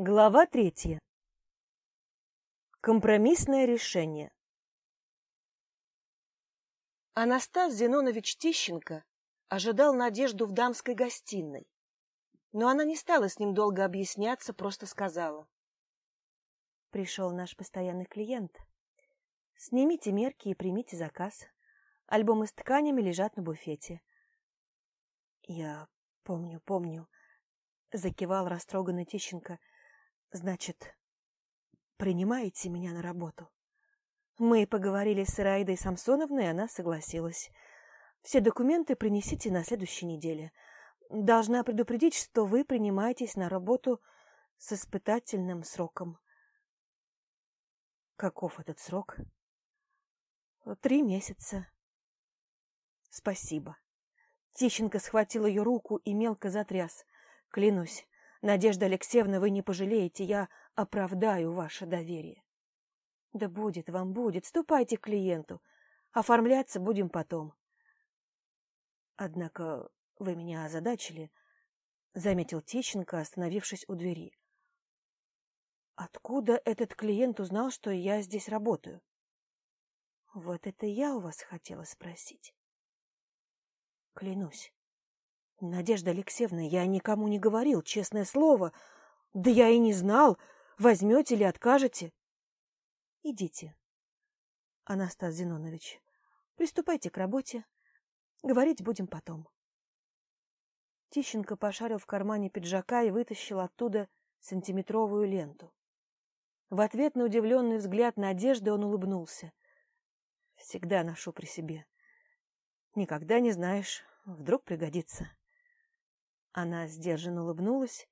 Глава третья. Компромиссное решение. Анастас Зенонович Тищенко ожидал Надежду в дамской гостиной, но она не стала с ним долго объясняться, просто сказала. Пришел наш постоянный клиент. Снимите мерки и примите заказ. Альбомы с тканями лежат на буфете. Я помню, помню, закивал растроганный Тищенко. Значит, принимаете меня на работу? Мы поговорили с Ираидой Самсоновной, и она согласилась. Все документы принесите на следующей неделе. Должна предупредить, что вы принимаетесь на работу с испытательным сроком. Каков этот срок? Три месяца. Спасибо. Тищенко схватил ее руку и мелко затряс. Клянусь, Надежда Алексеевна, вы не пожалеете, я оправдаю ваше доверие. Да будет вам, будет, ступайте к клиенту. Оформляться будем потом. Однако вы меня озадачили, — заметил Тищенко, остановившись у двери. Откуда этот клиент узнал, что я здесь работаю? Вот это я у вас хотела спросить. Клянусь. Надежда Алексеевна, я никому не говорил, честное слово. Да я и не знал, возьмете или откажете. Идите, Анастас Зинонович, приступайте к работе. Говорить будем потом. Тищенко пошарил в кармане пиджака и вытащил оттуда сантиметровую ленту. В ответ на удивленный взгляд Надежды он улыбнулся. Всегда ношу при себе. Никогда не знаешь, вдруг пригодится. Она сдержанно улыбнулась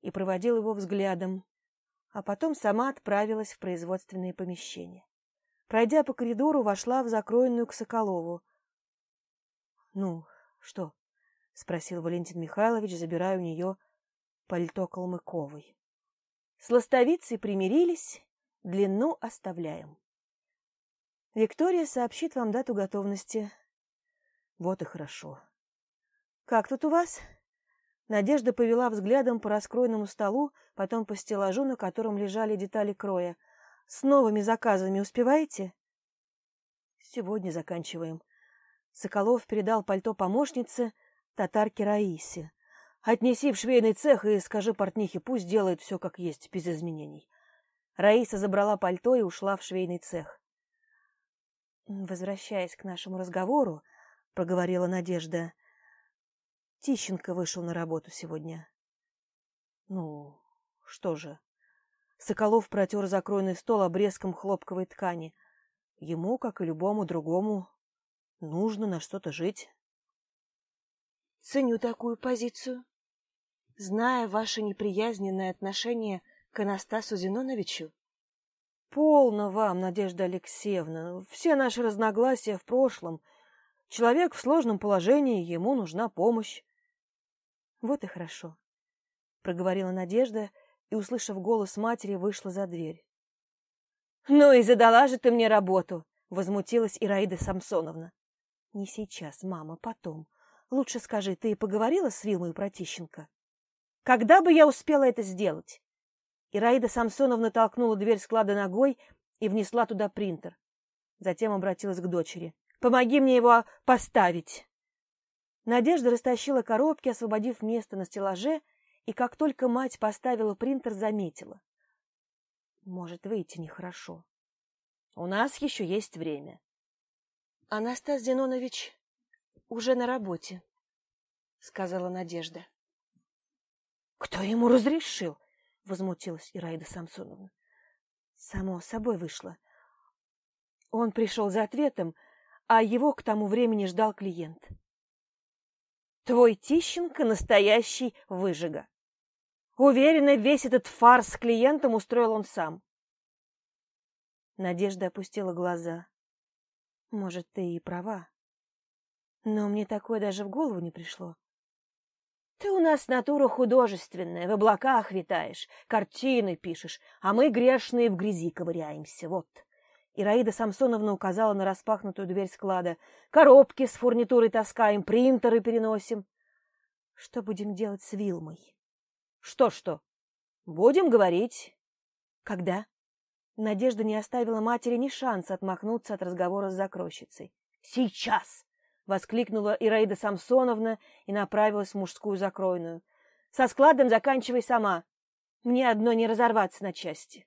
и проводила его взглядом, а потом сама отправилась в производственные помещения. Пройдя по коридору, вошла в закроенную к Соколову. — Ну, что? — спросил Валентин Михайлович, забирая у нее пальто Калмыковой. С ластовицей примирились, длину оставляем. Виктория сообщит вам дату готовности. Вот и хорошо. Как тут у вас? Надежда повела взглядом по раскроенному столу, потом по стеллажу, на котором лежали детали кроя. С новыми заказами успеваете? Сегодня заканчиваем. Соколов передал пальто помощнице, татарке Раисе. Отнеси в швейный цех и скажи портнихе, пусть делает все как есть, без изменений. Раиса забрала пальто и ушла в швейный цех. Возвращаясь к нашему разговору, проговорила Надежда, Тищенко вышел на работу сегодня. Ну, что же? Соколов протер закройный стол обрезком хлопковой ткани. Ему, как и любому другому, нужно на что-то жить. Ценю такую позицию. Зная ваше неприязненное отношение к Анастасу Зиноновичу, Полно вам, Надежда Алексеевна. Все наши разногласия в прошлом. Человек в сложном положении, ему нужна помощь. Вот и хорошо, проговорила Надежда и, услышав голос матери, вышла за дверь. Ну и задала же ты мне работу, возмутилась Ираида Самсоновна. Не сейчас, мама, потом. Лучше скажи, ты поговорила с Вилмой Протищенко? Когда бы я успела это сделать? Ираида Самсоновна толкнула дверь склада ногой и внесла туда принтер. Затем обратилась к дочери. «Помоги мне его поставить!» Надежда растащила коробки, освободив место на стеллаже, и как только мать поставила принтер, заметила. «Может выйти нехорошо. У нас еще есть время». «Анастас Зенонович уже на работе», — сказала Надежда. «Кто ему разрешил?» — возмутилась Ираида Самсоновна. Само собой вышло. Он пришел за ответом, а его к тому времени ждал клиент. Твой Тищенко настоящий выжига. Уверена, весь этот фарс с клиентом устроил он сам. Надежда опустила глаза. Может, ты и права. Но мне такое даже в голову не пришло. Ты у нас натура художественная, в облаках витаешь, картины пишешь, а мы грешные в грязи ковыряемся, вот. Ираида Самсоновна указала на распахнутую дверь склада. Коробки с фурнитурой таскаем, принтеры переносим. Что будем делать с Вилмой? Что-что? Будем говорить. Когда? Надежда не оставила матери ни шанса отмахнуться от разговора с закройщицей. Сейчас! воскликнула Ираида Самсоновна и направилась в мужскую закройную. Со складом заканчивай сама. Мне одно не разорваться на части.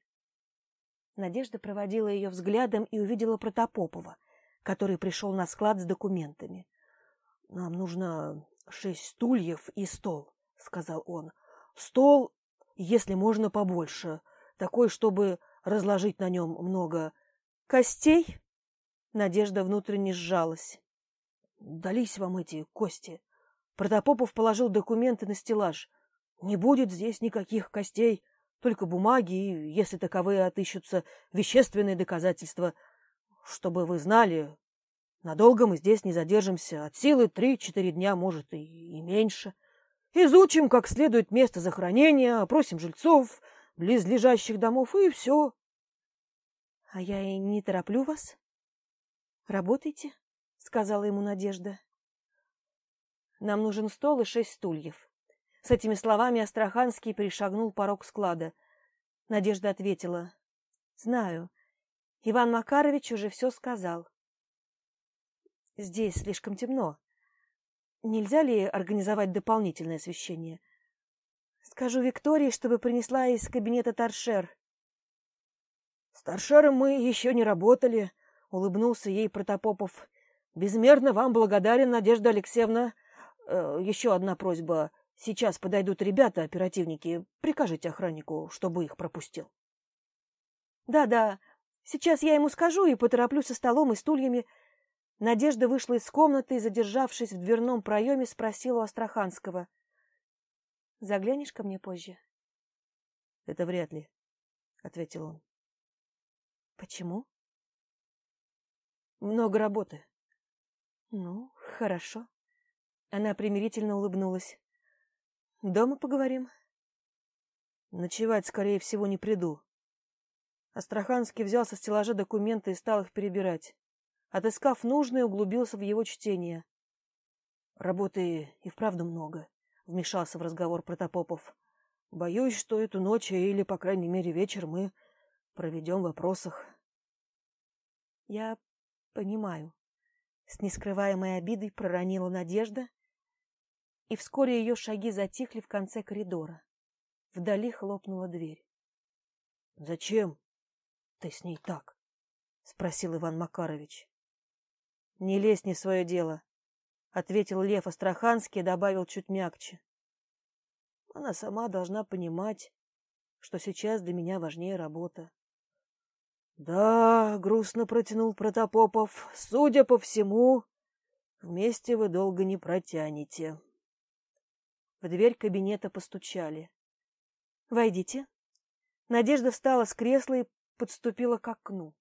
Надежда проводила ее взглядом и увидела Протопопова, который пришел на склад с документами. — Нам нужно шесть стульев и стол, — сказал он. — Стол, если можно, побольше, такой, чтобы разложить на нем много костей. Надежда внутренне сжалась. — Дались вам эти кости. Протопопов положил документы на стеллаж. Не будет здесь никаких костей, только бумаги и, если таковые отыщутся, вещественные доказательства. Чтобы вы знали, надолго мы здесь не задержимся. От силы три-четыре дня, может, и, и меньше. Изучим как следует место захоронения, опросим жильцов, близлежащих домов, и все. — А я и не тороплю вас. — Работайте, — сказала ему Надежда. — Нам нужен стол и шесть стульев. С этими словами Астраханский перешагнул порог склада. Надежда ответила. — Знаю. Иван Макарович уже все сказал. — Здесь слишком темно. Нельзя ли организовать дополнительное освещение? Скажу Виктории, чтобы принесла из кабинета торшер. — С торшером мы еще не работали, — улыбнулся ей Протопопов. — Безмерно вам благодарен, Надежда Алексеевна. Э, еще одна просьба. Сейчас подойдут ребята, оперативники. Прикажите охраннику, чтобы их пропустил. Да-да, сейчас я ему скажу и потороплю со столом и стульями. Надежда вышла из комнаты и, задержавшись в дверном проеме, спросила у Астраханского. — Заглянешь ко мне позже? — Это вряд ли, — ответил он. — Почему? — Много работы. — Ну, хорошо. Она примирительно улыбнулась. Дома поговорим. Ночевать, скорее всего, не приду. Астраханский взял со стеллажа документы и стал их перебирать. Отыскав нужное, углубился в его чтение. Работы и вправду много, вмешался в разговор Протопопов. Боюсь, что эту ночь или, по крайней мере, вечер мы проведем в вопросах. Я понимаю. С нескрываемой обидой проронила Надежда и вскоре ее шаги затихли в конце коридора. Вдали хлопнула дверь. — Зачем ты с ней так? — спросил Иван Макарович. — Не лезь не в свое дело, — ответил Лев Астраханский и добавил чуть мягче. — Она сама должна понимать, что сейчас для меня важнее работа. — Да, — грустно протянул Протопопов, — судя по всему, вместе вы долго не протянете. В дверь кабинета постучали. «Войдите». Надежда встала с кресла и подступила к окну.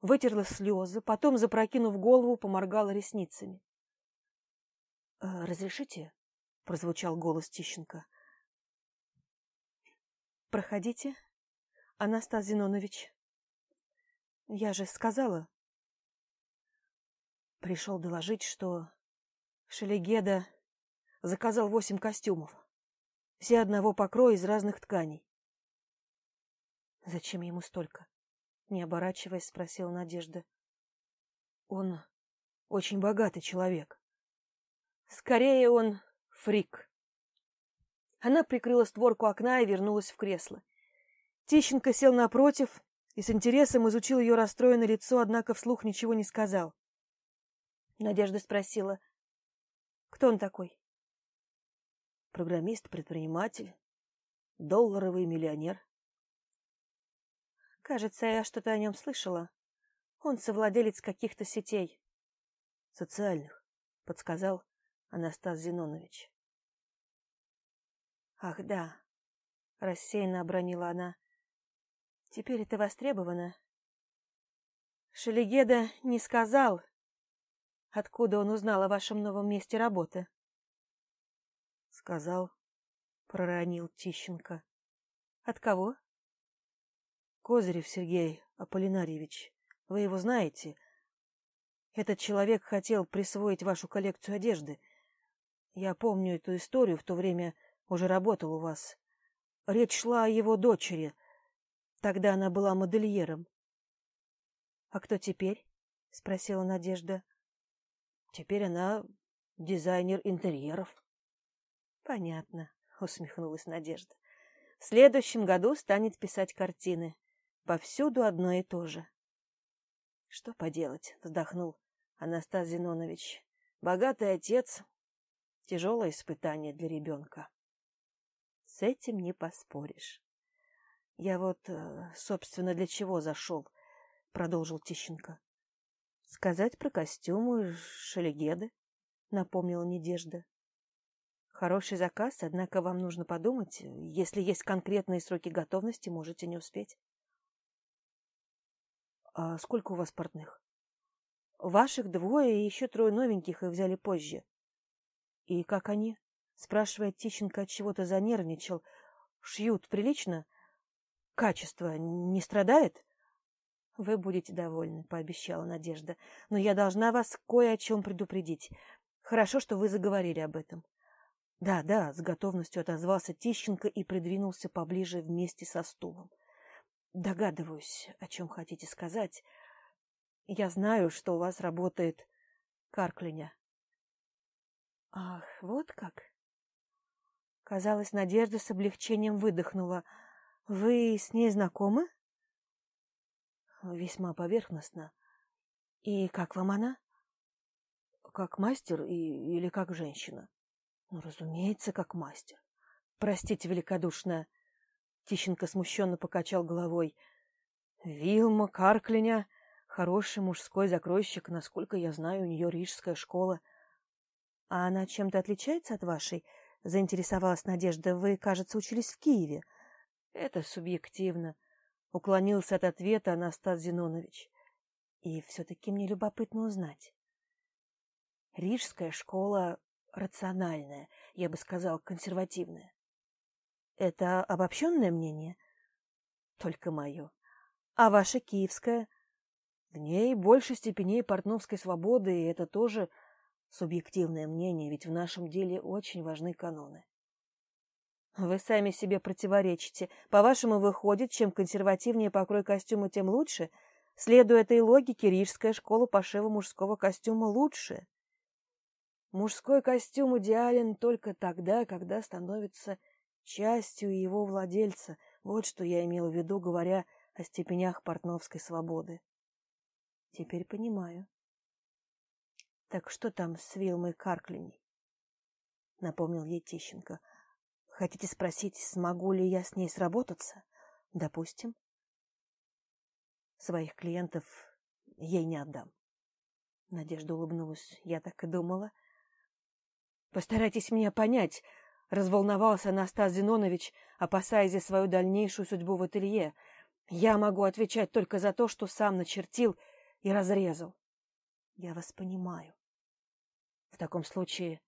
Вытерла слезы, потом, запрокинув голову, поморгала ресницами. «Э, «Разрешите?» — прозвучал голос Тищенко. «Проходите, Анастас Зинонович. Я же сказала...» Пришел доложить, что Шелегеда Заказал восемь костюмов. Все одного покроя из разных тканей. Зачем ему столько? Не оборачиваясь, спросила Надежда. Он очень богатый человек. Скорее он фрик. Она прикрыла створку окна и вернулась в кресло. Тищенко сел напротив и с интересом изучил ее расстроенное лицо, однако вслух ничего не сказал. Надежда спросила, кто он такой? Программист, предприниматель, долларовый миллионер. Кажется, я что-то о нем слышала. Он совладелец каких-то сетей. Социальных, подсказал Анастас Зинонович. Ах, да, рассеянно обронила она. Теперь это востребовано. Шелегеда не сказал, откуда он узнал о вашем новом месте работы. — сказал, — проронил Тищенко. — От кого? — Козырев Сергей Аполлинарьевич. Вы его знаете? Этот человек хотел присвоить вашу коллекцию одежды. Я помню эту историю, в то время уже работал у вас. речь шла о его дочери. Тогда она была модельером. — А кто теперь? — спросила Надежда. — Теперь она дизайнер интерьеров. — Понятно, — усмехнулась Надежда. — В следующем году станет писать картины. Повсюду одно и то же. — Что поделать, — вздохнул Анастас Зинонович. — Богатый отец — тяжелое испытание для ребенка. — С этим не поспоришь. — Я вот, э, собственно, для чего зашел, — продолжил Тищенко. — Сказать про костюмы Шелегеды, — напомнила Недежда. Хороший заказ, однако вам нужно подумать. Если есть конкретные сроки готовности, можете не успеть. А сколько у вас портных? Ваших двое и еще трое новеньких их взяли позже. И как они? Спрашивает Тищенко, от чего-то занервничал. Шьют прилично? Качество не страдает? Вы будете довольны, пообещала Надежда. Но я должна вас кое о чем предупредить. Хорошо, что вы заговорили об этом. Да, да, с готовностью отозвался Тищенко и придвинулся поближе вместе со стулом. Догадываюсь, о чем хотите сказать. Я знаю, что у вас работает Карклиня. Ах, вот как. Казалось, Надежда с облегчением выдохнула. Вы с ней знакомы? Весьма поверхностно. И как вам она? Как мастер и, или как женщина? Ну, разумеется, как мастер. Простите великодушно. Тищенко смущенно покачал головой. Вилма, Карклиня, хороший мужской закройщик, насколько я знаю, у нее рижская школа. А она чем-то отличается от вашей? Заинтересовалась Надежда. Вы, кажется, учились в Киеве. Это субъективно. Уклонился от ответа Анастас Зинонович. И все-таки мне любопытно узнать. Рижская школа рациональная, я бы сказал, консервативная. Это обобщенное мнение? Только мое. А ваша киевская? В ней больше степеней портновской свободы, и это тоже субъективное мнение, ведь в нашем деле очень важны каноны. Вы сами себе противоречите. По-вашему, выходит, чем консервативнее покрой костюма, тем лучше? Следуя этой логике, рижская школа пошива мужского костюма лучше. Мужской костюм идеален только тогда, когда становится частью его владельца. Вот что я имел в виду, говоря о степенях портновской свободы. Теперь понимаю. Так что там с Вилмой Карклиней? Напомнил ей Тищенко. Хотите спросить, смогу ли я с ней сработаться? Допустим. Своих клиентов ей не отдам. Надежда улыбнулась. Я так и думала. Постарайтесь меня понять, разволновался Анастас Зинонович, опасаясь за свою дальнейшую судьбу в ателье. Я могу отвечать только за то, что сам начертил и разрезал. Я вас понимаю. В таком случае,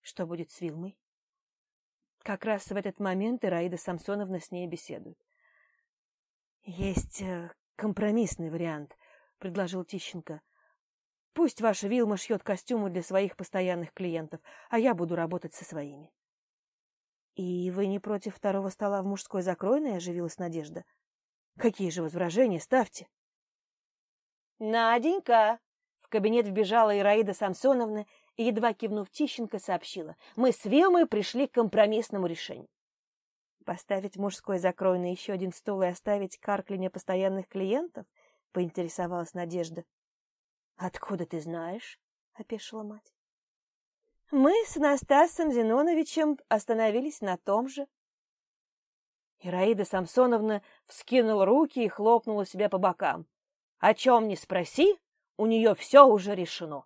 что будет с Вилмой? Как раз в этот момент Ираида Самсоновна с ней беседует. Есть э, компромиссный вариант, предложил Тищенко. Пусть ваша Вилма шьет костюмы для своих постоянных клиентов, а я буду работать со своими. — И вы не против второго стола в мужской закройной? — оживилась Надежда. — Какие же возражения? Ставьте. — Наденька! В кабинет вбежала Ираида Самсоновна и, едва кивнув Тищенко, сообщила. Мы с Вилмой пришли к компромиссному решению. Поставить мужской закройный еще один стол и оставить карклине постоянных клиентов? — поинтересовалась Надежда. Откуда ты знаешь? опешила мать. Мы с Настасом Зиноновичем остановились на том же. Ираида Самсоновна вскинула руки и хлопнула себя по бокам. О чем ни спроси, у нее все уже решено.